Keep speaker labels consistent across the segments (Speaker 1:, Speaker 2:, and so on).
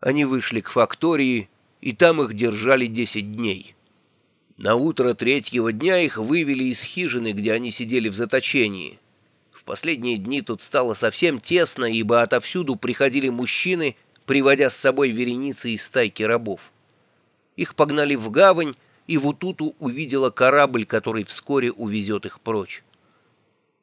Speaker 1: Они вышли к фактории, и там их держали десять дней. На утро третьего дня их вывели из хижины, где они сидели в заточении. В последние дни тут стало совсем тесно, ибо отовсюду приходили мужчины, приводя с собой вереницы и стайки рабов. Их погнали в гавань, и Вутуту увидела корабль, который вскоре увезет их прочь.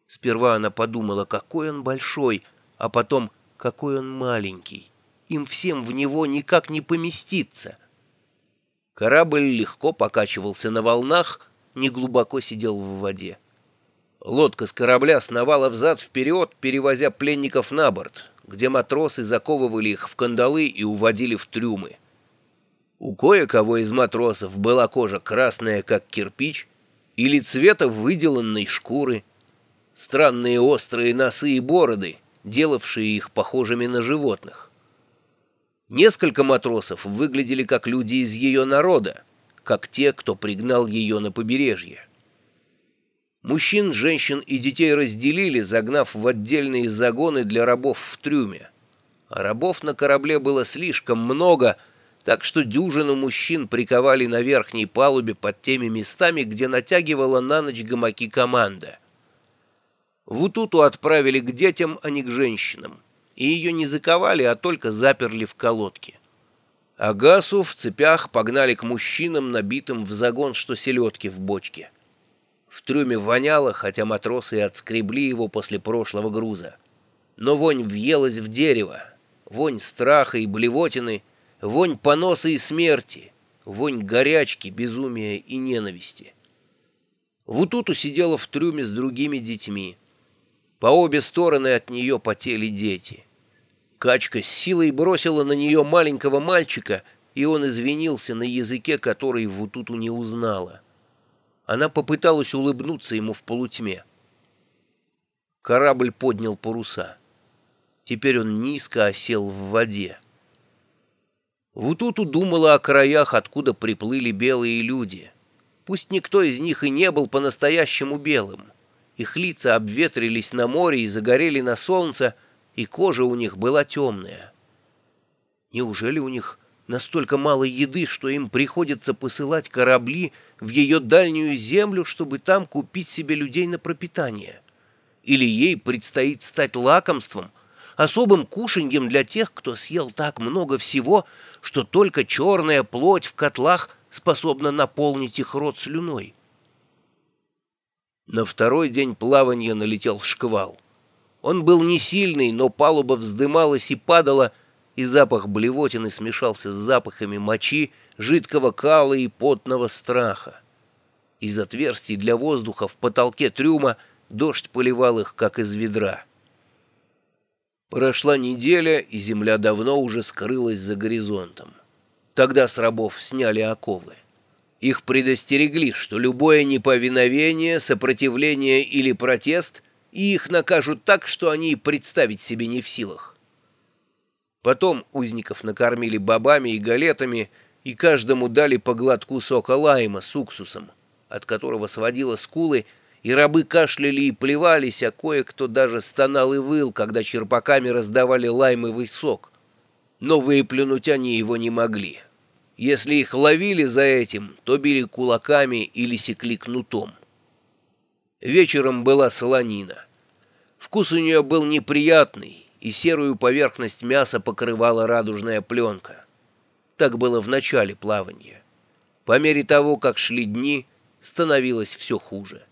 Speaker 1: Сперва она подумала, какой он большой, а потом, какой он маленький. Им всем в него никак не поместиться. Корабль легко покачивался на волнах, неглубоко сидел в воде. Лодка с корабля сновала взад-вперед, перевозя пленников на борт, где матросы заковывали их в кандалы и уводили в трюмы. У кое-кого из матросов была кожа красная, как кирпич, или цвета выделанной шкуры, странные острые носы и бороды, делавшие их похожими на животных. Несколько матросов выглядели как люди из ее народа, как те, кто пригнал ее на побережье. Мужчин, женщин и детей разделили, загнав в отдельные загоны для рабов в трюме. А рабов на корабле было слишком много, так что дюжину мужчин приковали на верхней палубе под теми местами, где натягивала на ночь гамаки команда. В Утуту отправили к детям, а не к женщинам и ее не заковали, а только заперли в колодке. Агасу в цепях погнали к мужчинам, набитым в загон, что селедки в бочке. В трюме воняло, хотя матросы и отскребли его после прошлого груза. Но вонь въелась в дерево, вонь страха и блевотины, вонь поноса и смерти, вонь горячки, безумия и ненависти. Вутуту сидела в трюме с другими детьми. По обе стороны от нее потели дети. Качка с силой бросила на нее маленького мальчика, и он извинился на языке, который Вутуту не узнала. Она попыталась улыбнуться ему в полутьме. Корабль поднял паруса. Теперь он низко осел в воде. Вутуту думала о краях, откуда приплыли белые люди. Пусть никто из них и не был по-настоящему белым. Их лица обветрились на море и загорели на солнце, и кожа у них была темная. Неужели у них настолько мало еды, что им приходится посылать корабли в ее дальнюю землю, чтобы там купить себе людей на пропитание? Или ей предстоит стать лакомством, особым кушаньем для тех, кто съел так много всего, что только черная плоть в котлах способна наполнить их рот слюной? На второй день плавания налетел шквал. Он был не сильный, но палуба вздымалась и падала, и запах блевотины смешался с запахами мочи, жидкого кала и потного страха. Из отверстий для воздуха в потолке трюма дождь поливал их, как из ведра. Прошла неделя, и земля давно уже скрылась за горизонтом. Тогда с рабов сняли оковы. Их предостерегли, что любое неповиновение, сопротивление или протест и их накажут так, что они представить себе не в силах. Потом узников накормили бобами и галетами, и каждому дали по глотку сока лайма с уксусом, от которого сводило скулы, и рабы кашляли и плевались, а кое-кто даже стонал и выл, когда черпаками раздавали лаймовый сок. Но выплюнуть они его не могли. Если их ловили за этим, то били кулаками или секли кнутом. Вечером была солонина. Вкус у нее был неприятный, и серую поверхность мяса покрывала радужная пленка. Так было в начале плавания. По мере того, как шли дни, становилось все хуже.